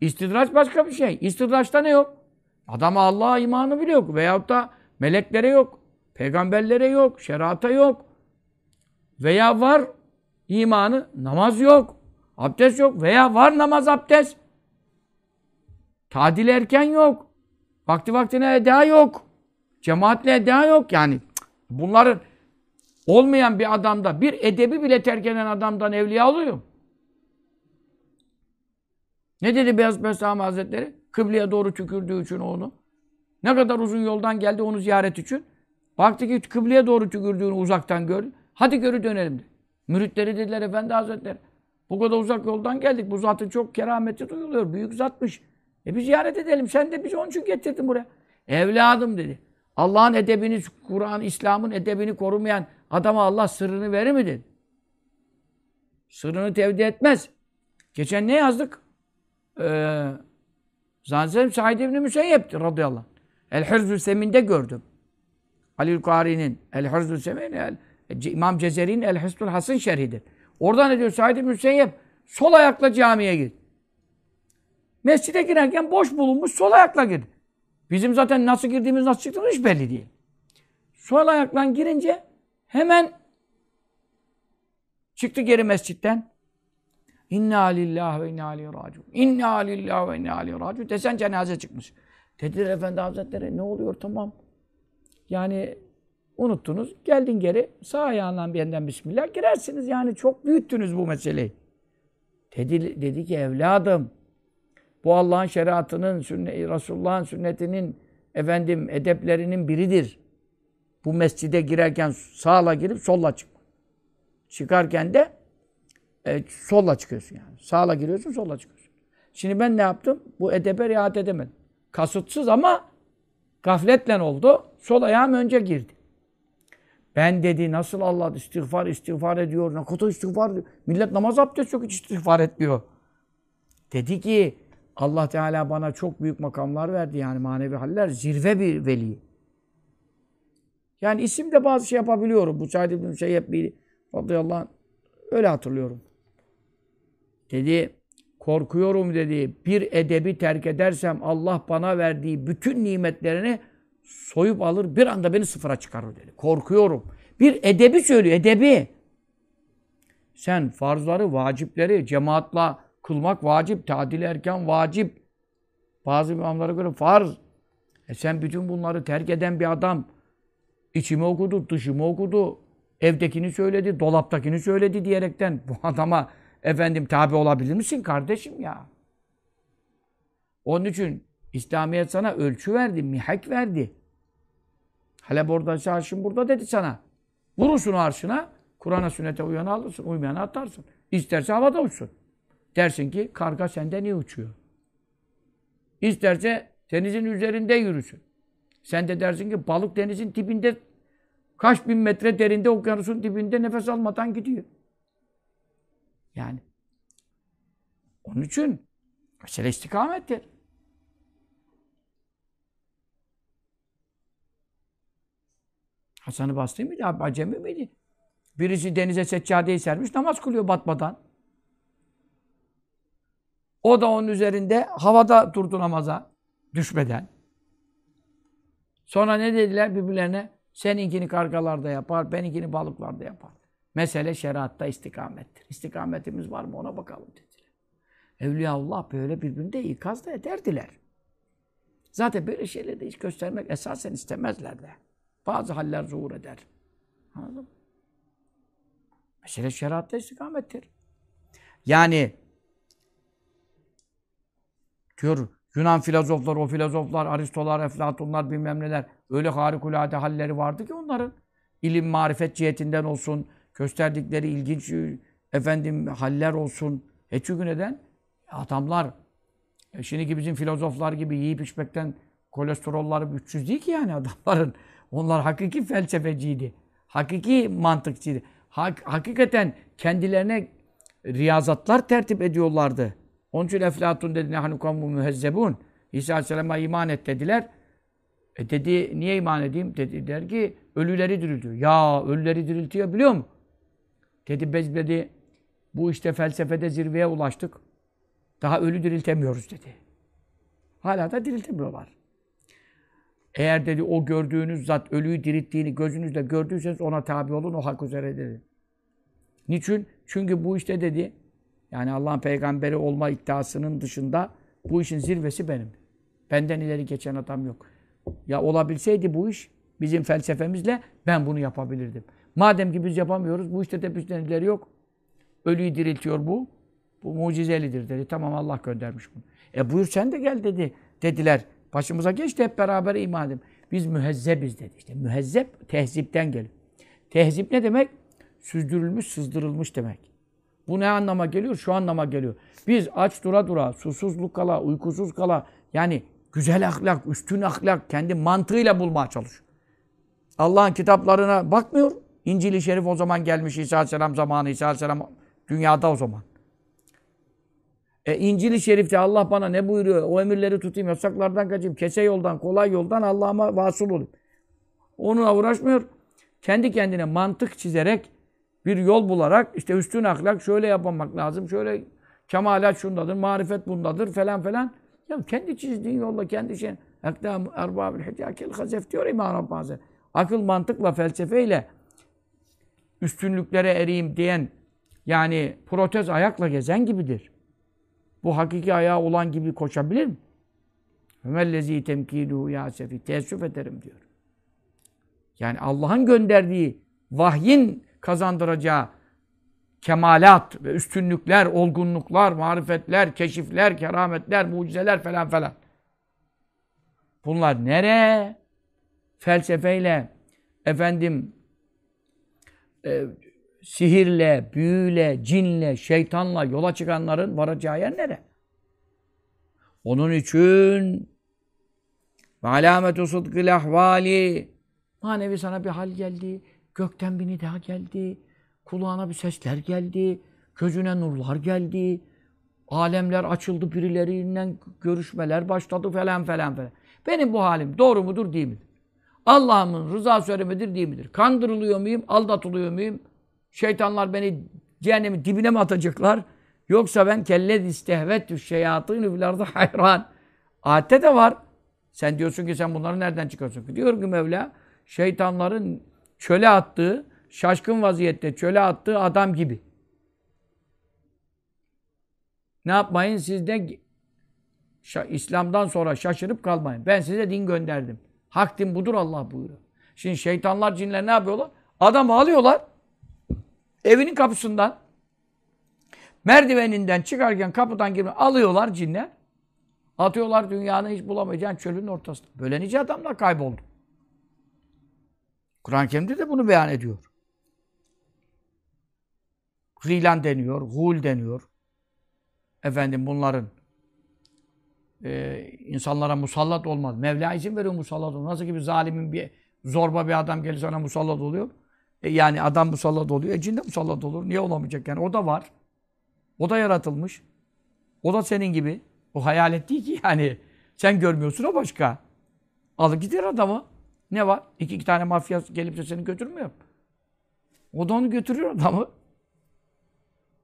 İstidraç başka bir şey. İstidraçta ne yok? Adama Allah'a imanı bile yok. Veyahut da meleklere yok. Peygamberlere yok. Şerata yok. Veya var imanı, namaz yok. Abdest yok. Veya var namaz, abdest. Tadil erken yok. Vakti vaktine eda yok. Cemaatle eda yok. Yani bunların olmayan bir adamda bir edebi bile terk eden adamdan evliya oluyor. Ne dedi Beyaz Bestami Hazretleri? Kıbleye doğru tükürdüğü için onu. Ne kadar uzun yoldan geldi onu ziyaret için. Baktı ki kıbleye doğru tükürdüğünü uzaktan gör. Hadi görü dönelim. Müritleri dediler Efendi Hazretleri. Bu kadar uzak yoldan geldik. Bu zatın çok kerameti duyuluyor. Büyük zatmış. E bir ziyaret edelim. Sen de bizi onun için getirdin buraya. Evladım dedi. Allah'ın edebini, Kur'an, İslam'ın edebini korumayan adama Allah sırrını verir mi dedi. Sırrını tevdi etmez. Geçen ne yazdık? Ee, Zannederim Said İbni Müseyyep'ti radıyallahu anh. El-Hırzü Semin'de gördüm. Ali Kari'nin El-Hırzü Semin, El, İmam Cezeri'nin El-Hıstul Hasın şerhidir. Oradan ne diyor Said İbni Müseyyep? Sol ayakla camiye gir. Mescide girerken boş bulunmuş sol ayakla gir. Bizim zaten nasıl girdiğimiz nasıl çıktığımız hiç belli değil. Sol ayakla girince hemen çıktı geri mescitten. İnna lillahi ve inna aleyhi raciun. İnna lillahi ve inna aleyhi raciun. Desen cenaze çıkmış. Dediler Efendi Hazretleri ne oluyor tamam. Yani unuttunuz. Geldin geri sağ ayağından yandan Bismillah girersiniz. Yani çok büyüttünüz bu meseleyi. Dedi, dedi ki evladım bu Allah'ın şeriatının, sünnet, Resulullah'ın sünnetinin efendim edeplerinin biridir. Bu mescide girerken sağla girip solla çık. Çıkarken de e, solla çıkıyorsun yani. Sağla giriyorsun, solla çıkıyorsun. Şimdi ben ne yaptım? Bu edebe riayet edemedim. Kasıtsız ama gafletle oldu. Sol ayağım önce girdi. Ben dedi nasıl Allah istiğfar istiğfar ediyor. Ne kadar istiğfar ediyor. Millet namaz abdest yok hiç istiğfar etmiyor. Dedi ki Allah Teala bana çok büyük makamlar verdi yani manevi haller. Zirve bir veli. Yani isimde bazı şey yapabiliyorum. Bu Said İbn Şeyheb bir radıyallahu anh, öyle hatırlıyorum. Dedi korkuyorum dedi bir edebi terk edersem Allah bana verdiği bütün nimetlerini soyup alır bir anda beni sıfıra çıkarır dedi. Korkuyorum. Bir edebi söylüyor edebi. Sen farzları, vacipleri cemaatla kılmak vacip, tadil erken vacip. Bazı imamlara göre farz. E sen bütün bunları terk eden bir adam içimi okudu, dışımı okudu, evdekini söyledi, dolaptakini söyledi diyerekten bu adama efendim tabi olabilir misin kardeşim ya? Onun için İslamiyet sana ölçü verdi, mihak verdi. Halep orada, arşın burada dedi sana. Vurursun arşına, Kur'an'a sünnete uyanı alırsın, uymayanı atarsın. İsterse havada uçsun. Dersin ki karga sende niye uçuyor? İsterse denizin üzerinde yürüsün. Sen de dersin ki balık denizin dibinde kaç bin metre derinde okyanusun dibinde nefes almadan gidiyor. Yani onun için mesele istikamettir. Hasan-ı Basri miydi? Acemi miydi? Birisi denize seccadeyi sermiş, namaz kılıyor batmadan. O da onun üzerinde havada durdu namaza düşmeden. Sonra ne dediler birbirlerine? Seninkini kargalarda yapar, beninkini balıklarda yapar. Mesele şeriatta istikamettir. İstikametimiz var mı ona bakalım dediler. Evliyaullah böyle birbirinde ikaz da ederdiler. Zaten böyle şeyleri de hiç göstermek esasen istemezler de. Bazı haller zuhur eder. Anladın mı? Mesele şeriatta istikamettir. Yani diyor Yunan filozoflar, o filozoflar, Aristolar, Eflatunlar bilmem neler öyle harikulade halleri vardı ki onların ilim, marifet cihetinden olsun, gösterdikleri ilginç efendim haller olsun. E çünkü neden? Adamlar e şimdiki bizim filozoflar gibi yiyip içmekten kolesterolları 300 değil ki yani adamların. Onlar hakiki felsefeciydi. Hakiki mantıkçıydı. Hak, hakikaten kendilerine riyazatlar tertip ediyorlardı. Onun için Eflatun dedi nehanu kavmu mühezzebun. İsa Aleyhisselam'a iman et dediler. E dedi niye iman edeyim? Dediler ki ölüleri diriltiyor. Ya ölüleri diriltiyor biliyor mu? Dedi biz dedi bu işte felsefede zirveye ulaştık. Daha ölü diriltemiyoruz dedi. Hala da diriltemiyorlar. Eğer dedi o gördüğünüz zat ölüyü dirilttiğini gözünüzle gördüyseniz ona tabi olun o hak üzere dedi. Niçin? Çünkü bu işte dedi yani Allah'ın peygamberi olma iddiasının dışında bu işin zirvesi benim. Benden ileri geçen adam yok. Ya olabilseydi bu iş bizim felsefemizle ben bunu yapabilirdim. Madem ki biz yapamıyoruz bu işte de bizden ileri yok. Ölüyü diriltiyor bu. Bu mucizelidir dedi. Tamam Allah göndermiş bunu. E buyur sen de gel dedi. Dediler. Başımıza geçti hep beraber iman. Biz mühezzebiz dedi. İşte mühezzep tehzipten geliyor. Tehzip ne demek? Süzdürülmüş, sızdırılmış demek. Bu ne anlama geliyor? Şu anlama geliyor. Biz aç dura dura, susuzluk kala, uykusuz kala yani güzel ahlak, üstün ahlak kendi mantığıyla bulmaya çalışıyor. Allah'ın kitaplarına bakmıyor. İncil-i Şerif o zaman gelmiş İsa Aleyhisselam zamanı. İsa Aleyhisselam dünyada o zaman. E, İncil-i Şerif'te Allah bana ne buyuruyor? O emirleri tutayım, yasaklardan kaçayım, kese yoldan, kolay yoldan Allah'ıma vasıl olayım. Onunla uğraşmıyor. Kendi kendine mantık çizerek bir yol bularak işte üstün ahlak şöyle yapmak lazım, şöyle kemalat şundadır, marifet bundadır falan falan. Ya kendi çizdiğin yolla kendi şey. Ekdam erbabil hicâkel hazef diyor İmam Rabbani. Akıl, mantıkla, felsefeyle üstünlüklere ereyim diyen yani protez ayakla gezen gibidir. Bu hakiki ayağı olan gibi koşabilir mi? Ömellezi temkiluhu ya sefi. Teessüf ederim diyor. Yani Allah'ın gönderdiği vahyin kazandıracağı kemalat ve üstünlükler, olgunluklar, marifetler, keşifler, kerametler, mucizeler falan falan. Bunlar nere? Felsefeyle, efendim, e, sihirle, büyüyle, cinle, şeytanla yola çıkanların varacağı yer nere? Onun için alametu sıdkil ahvali manevi sana bir hal geldi, gökten bir nida geldi, kulağına bir sesler geldi, gözüne nurlar geldi, alemler açıldı, birileriyle görüşmeler başladı falan falan falan. Benim bu halim doğru mudur değil midir? Allah'ımın rızası öyle değil midir? Kandırılıyor muyum, aldatılıyor muyum? Şeytanlar beni cehennemin dibine mi atacaklar? Yoksa ben kellet istehvettü şeyatînü fil ardı hayran. Ayette de var. Sen diyorsun ki sen bunları nereden çıkarıyorsun? Diyor ki Mevla şeytanların çöle attığı, şaşkın vaziyette çöle attığı adam gibi. Ne yapmayın? Siz de İslam'dan sonra şaşırıp kalmayın. Ben size din gönderdim. Hak din budur Allah buyuruyor. Şimdi şeytanlar, cinler ne yapıyorlar? Adamı alıyorlar. Evinin kapısından merdiveninden çıkarken kapıdan girme alıyorlar cinler. Atıyorlar dünyanın hiç bulamayacağın çölün ortasında. Böyle nice adamlar kayboldu. Kur'an-ı Kerim'de de bunu beyan ediyor. Rilan deniyor, hul deniyor. Efendim bunların e, insanlara musallat olmaz. Mevla izin veriyor musallat olmaz. Nasıl gibi zalimin bir zorba bir adam gelir sana musallat oluyor. E yani adam musallat oluyor. E cin de musallat olur. Niye olamayacak yani? O da var. O da yaratılmış. O da senin gibi. O hayalet değil ki yani. Sen görmüyorsun o başka. Alıp gider adamı. Ne var? İki, iki tane mafya gelip de seni götürmüyor. O da onu götürüyor adamı.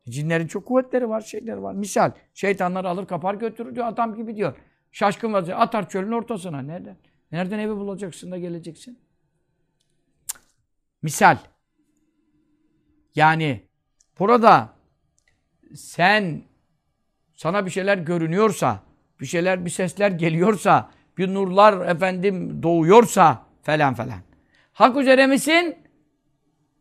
Cinlerin çok kuvvetleri var, şeyleri var. Misal, şeytanları alır kapar götürür diyor, adam gibi diyor. Şaşkın vaziyette atar çölün ortasına. Nereden? Nereden evi bulacaksın da geleceksin? Misal. Yani burada sen sana bir şeyler görünüyorsa, bir şeyler, bir sesler geliyorsa, bir nurlar efendim doğuyorsa falan falan. Hak üzere misin?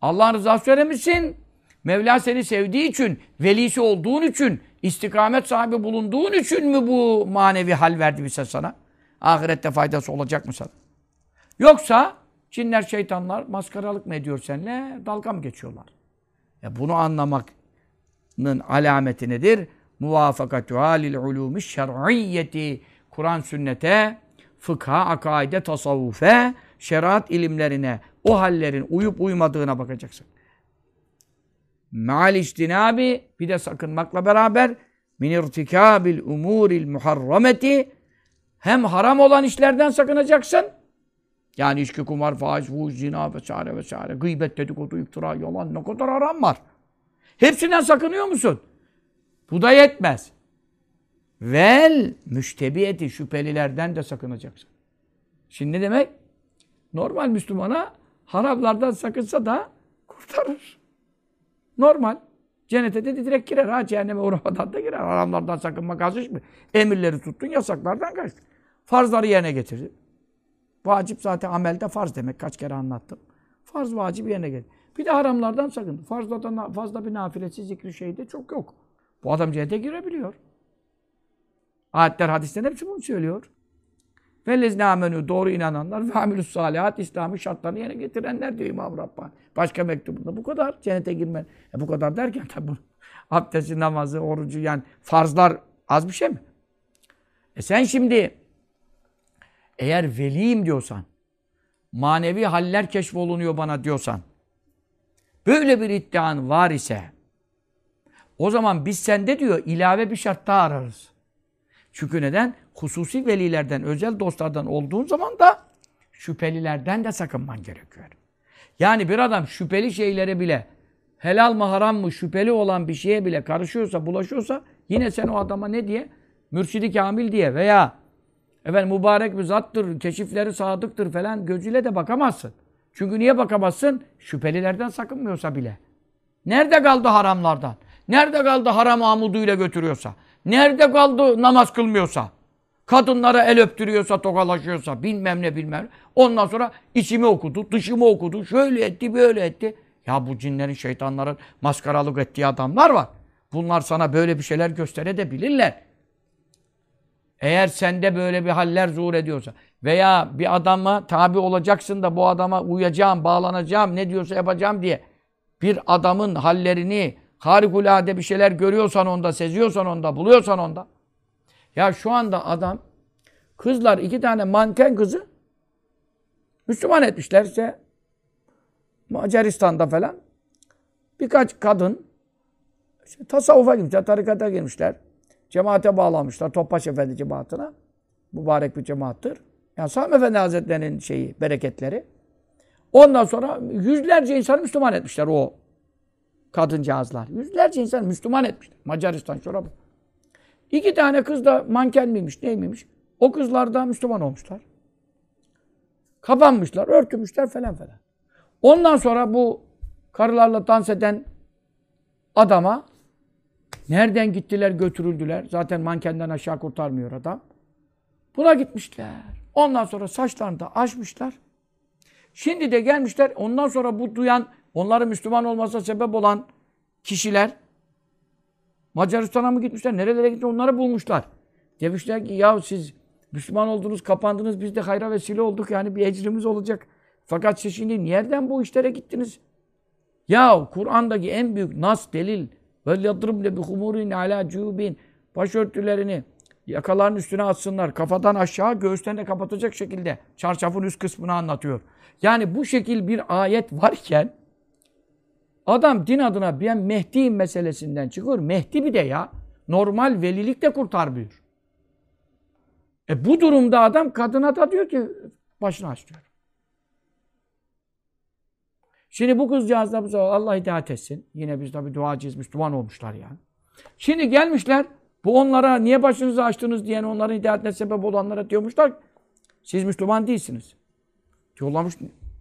Allah'ın rızası üzere misin? Mevla seni sevdiği için, velisi olduğun için, istikamet sahibi bulunduğun için mi bu manevi hal verdi bize sana? Ahirette faydası olacak mı sana? Yoksa cinler, şeytanlar maskaralık mı ediyor seninle? Dalga mı geçiyorlar? Ya bunu anlamanın alameti nedir? muvafakatuha lil ulûmü şer'iyyeti. Kur'an sünnete, fıkha, akaide, tasavvufe, şeriat ilimlerine, o hallerin uyup uymadığına bakacaksın. Me'al istinabi bir de sakınmakla beraber min irtikabil umuril muharrameti hem haram olan işlerden sakınacaksın. Yani içki, kumar, faiz, fuhuş, zina vesaire vesaire. Gıybet, dedikodu, iftira, yalan ne kadar haram var. Hepsinden sakınıyor musun? Bu da yetmez. Vel müştebiyeti şüphelilerden de sakınacaksın. Şimdi ne demek? Normal Müslümana haramlardan sakınsa da kurtarır. Normal. Cennete de direkt girer. Ha cehenneme uğramadan da girer. Haramlardan sakınmak az iş mi? Emirleri tuttun, yasaklardan kaçtın. Farzları yerine getirdin. Vacip zaten amelde farz demek. Kaç kere anlattım. Farz vacip yerine getir. Bir de haramlardan sakın. Farzlardan fazla bir nafilesi, zikri şeyde çok yok. Bu adam cennete girebiliyor. Ayetler, hadisler hepsi bunu söylüyor. Vellezine amenü doğru inananlar ve amilus salihat İslam'ın şartlarını yerine getirenler diyor İmam Rabbani. Başka mektubunda bu kadar cennete girmen. E bu kadar derken tabi bu abdesti, namazı, orucu yani farzlar az bir şey mi? E sen şimdi eğer veliyim diyorsan, manevi haller keşfolunuyor bana diyorsan, böyle bir iddian var ise, o zaman biz sende diyor ilave bir şart daha ararız. Çünkü neden? Hususi velilerden, özel dostlardan olduğun zaman da şüphelilerden de sakınman gerekiyor. Yani bir adam şüpheli şeylere bile helal mı haram mı şüpheli olan bir şeye bile karışıyorsa, bulaşıyorsa yine sen o adama ne diye? Mürşidi kamil diye veya efendim mübarek bir zattır, keşifleri sadıktır falan gözüyle de bakamazsın. Çünkü niye bakamazsın? Şüphelilerden sakınmıyorsa bile. Nerede kaldı haramlardan? Nerede kaldı haram amuduyla götürüyorsa? Nerede kaldı namaz kılmıyorsa? Kadınlara el öptürüyorsa, tokalaşıyorsa, bilmem ne bilmem. Ondan sonra içimi okudu, dışımı okudu, şöyle etti, böyle etti. Ya bu cinlerin, şeytanların maskaralık ettiği adamlar var. Bunlar sana böyle bir şeyler gösterebilirler. Eğer sende böyle bir haller zuhur ediyorsa veya bir adama tabi olacaksın da bu adama uyacağım, bağlanacağım, ne diyorsa yapacağım diye bir adamın hallerini harikulade bir şeyler görüyorsan onda, seziyorsan onda, buluyorsan onda. Ya şu anda adam kızlar iki tane manken kızı Müslüman etmişler işte Macaristan'da falan birkaç kadın işte tasavvufa girmişler, tarikata girmişler. Cemaate bağlanmışlar. Topbaş Efendi cemaatine. Mübarek bir cemaattır. Yani Sami Efendi Hazretleri'nin şeyi, bereketleri. Ondan sonra yüzlerce insanı Müslüman etmişler o kadıncağızlar. Yüzlerce insan Müslüman etmişler. Macaristan şurada. İki tane kız da manken miymiş, neymiş? O kızlar da Müslüman olmuşlar. Kapanmışlar, örtülmüşler falan falan. Ondan sonra bu karılarla dans eden adama nereden gittiler, götürüldüler. Zaten mankenden aşağı kurtarmıyor adam. Buna gitmişler. Ondan sonra saçlarını da açmışlar. Şimdi de gelmişler. Ondan sonra bu duyan, onların Müslüman olmasına sebep olan kişiler Macaristan'a mı gitmişler? Nerelere gitmişler? Onları bulmuşlar. Demişler ki ya siz Müslüman oldunuz, kapandınız. Biz de hayra vesile olduk. Yani bir ecrimiz olacak. Fakat siz şimdi nereden bu işlere gittiniz? Ya Kur'an'daki en büyük nas, delil ve yadribne bi humurin ala cubin başörtülerini yakaların üstüne atsınlar. Kafadan aşağı göğüsten kapatacak şekilde çarşafın üst kısmını anlatıyor. Yani bu şekil bir ayet varken adam din adına ben Mehdi'yim meselesinden çıkıyor. Mehdi bir de ya. Normal velilik de kurtarmıyor. E bu durumda adam kadına da diyor ki başını aç diyor. Şimdi bu kızcağız da bu sefer Allah hidayet etsin. Yine biz tabi duacıyız, Müslüman olmuşlar yani. Şimdi gelmişler, bu onlara niye başınızı açtınız diyen onların hidayetine sebep olanlara diyormuşlar siz Müslüman değilsiniz. Yollamış,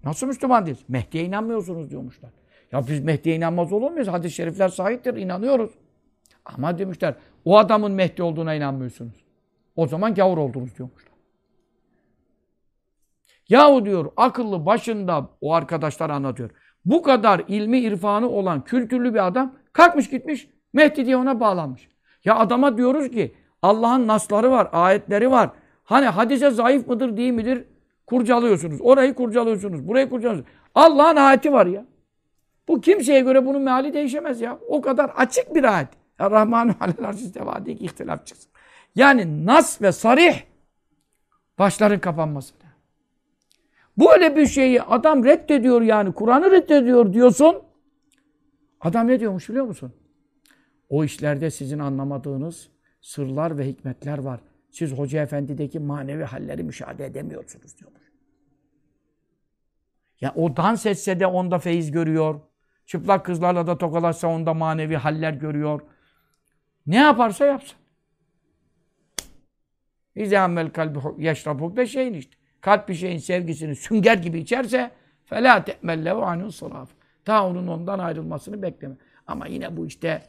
nasıl Müslüman değiliz? Mehdi'ye inanmıyorsunuz diyormuşlar. Ya biz Mehdi'ye inanmaz olur muyuz? Hadis-i şerifler sahiptir, inanıyoruz. Ama demişler, o adamın Mehdi olduğuna inanmıyorsunuz. O zaman gavur oldunuz diyormuşlar. Yahu diyor akıllı başında o arkadaşlar anlatıyor. Bu kadar ilmi irfanı olan kültürlü bir adam kalkmış gitmiş Mehdi diye ona bağlanmış. Ya adama diyoruz ki Allah'ın nasları var, ayetleri var. Hani hadise zayıf mıdır değil midir kurcalıyorsunuz. Orayı kurcalıyorsunuz, burayı kurcalıyorsunuz. Allah'ın ayeti var ya. Bu kimseye göre bunun meali değişemez ya. O kadar açık bir ayet. Er-Rahmanu alel arş isteva diye ihtilaf çıksın. Yani nas ve sarih başların kapanması. Böyle bir şeyi adam reddediyor yani. Kur'an'ı reddediyor diyorsun. Adam ne diyormuş biliyor musun? O işlerde sizin anlamadığınız sırlar ve hikmetler var. Siz Hoca Efendi'deki manevi halleri müşahede edemiyorsunuz diyormuş. Ya o dans etse de onda feyiz görüyor. Çıplak kızlarla da tokalaşsa onda manevi haller görüyor. Ne yaparsa yapsın. İzâmmel kalbi yeşrabu be şeyin işte. Kalp bir şeyin sevgisini sünger gibi içerse felâ te'mellehu anhu salaf. Ta onun ondan ayrılmasını bekleme. Ama yine bu işte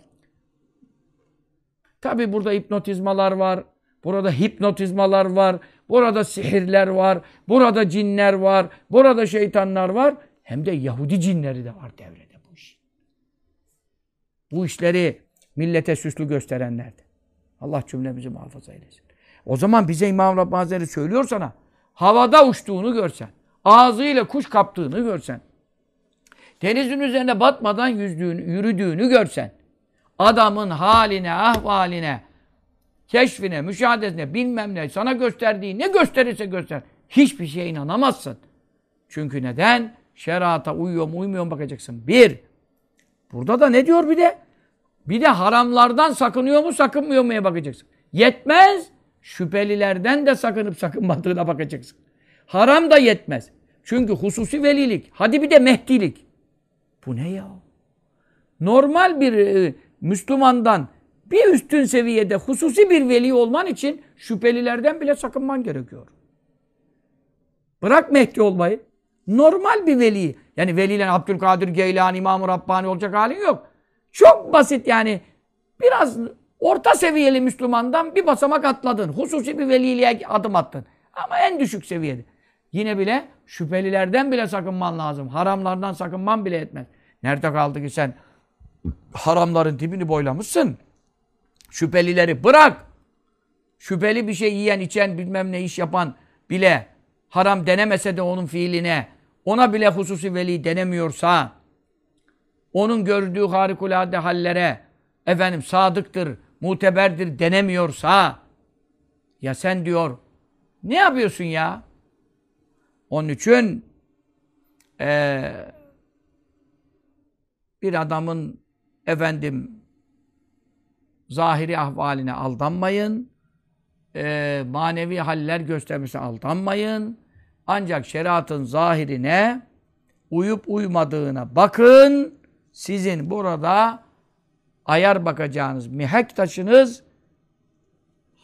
tabi burada hipnotizmalar var. Burada hipnotizmalar var. Burada sihirler var. Burada cinler var. Burada şeytanlar var. Hem de Yahudi cinleri de var devrede bu iş. Bu işleri millete süslü gösterenler de. Allah cümlemizi muhafaza eylesin. O zaman bize İmam Rabbani Hazretleri söylüyor sana. Havada uçtuğunu görsen, ağzıyla kuş kaptığını görsen, denizin üzerine batmadan yüzdüğünü, yürüdüğünü görsen, adamın haline, ahvaline, keşfine, müşahadesine, bilmem ne, sana gösterdiği ne gösterirse göster. Hiçbir şeye inanamazsın. Çünkü neden? Şerata uyuyor mu uymuyor mu bakacaksın. Bir. Burada da ne diyor bir de? Bir de haramlardan sakınıyor mu sakınmıyor muya bakacaksın. Yetmez. Şüphelilerden de sakınıp sakınmadığına bakacaksın. Haram da yetmez. Çünkü hususi velilik. Hadi bir de mehdilik. Bu ne ya? Normal bir e, Müslümandan bir üstün seviyede hususi bir veli olman için şüphelilerden bile sakınman gerekiyor. Bırak Mehdi olmayı. Normal bir veli. Yani veliyle Abdülkadir Geylani, İmam-ı Rabbani olacak halin yok. Çok basit yani. Biraz orta seviyeli Müslümandan bir basamak atladın. Hususi bir veliliğe adım attın. Ama en düşük seviyede. Yine bile şüphelilerden bile sakınman lazım. Haramlardan sakınman bile etmez. Nerede kaldı ki sen haramların dibini boylamışsın? Şüphelileri bırak. Şüpheli bir şey yiyen, içen, bilmem ne iş yapan bile haram denemese de onun fiiline, ona bile hususi veli denemiyorsa, onun gördüğü harikulade hallere, efendim sadıktır, muteberdir denemiyorsa, ya sen diyor, ne yapıyorsun ya? Onun için ee, bir adamın efendim zahiri ahvaline aldanmayın. E, manevi haller göstermesine aldanmayın. Ancak şeriatın zahirine uyup uymadığına bakın. Sizin burada ayar bakacağınız mihek taşınız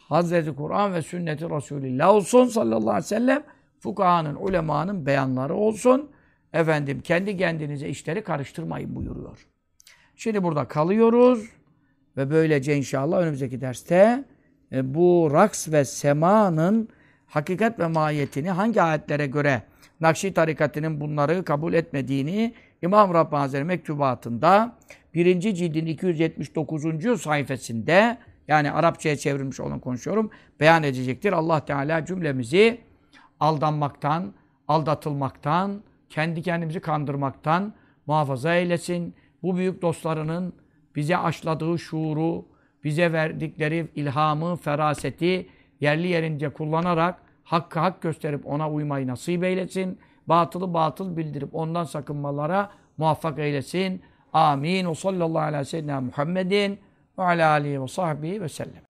Hazreti Kur'an ve sünneti Resulillah olsun sallallahu aleyhi ve sellem fukahanın, ulemanın beyanları olsun. Efendim kendi kendinize işleri karıştırmayın buyuruyor. Şimdi burada kalıyoruz. Ve böylece inşallah önümüzdeki derste e, bu raks ve semanın hakikat ve mahiyetini hangi ayetlere göre Nakşi tarikatının bunları kabul etmediğini İmam Rabbani Hazretleri mektubatında 1. cildin 279. sayfasında yani Arapçaya çevrilmiş olan konuşuyorum beyan edecektir. Allah Teala cümlemizi aldanmaktan, aldatılmaktan, kendi kendimizi kandırmaktan muhafaza eylesin. Bu büyük dostlarının bize aşladığı şuuru, bize verdikleri ilhamı, feraseti yerli yerince kullanarak hakkı hak gösterip ona uymayı nasip eylesin. Batılı batıl bildirip ondan sakınmalara muvaffak eylesin. Amin. O sallallahu aleyhi ve sellem Muhammedin ve ala ve sahbihi ve sellem.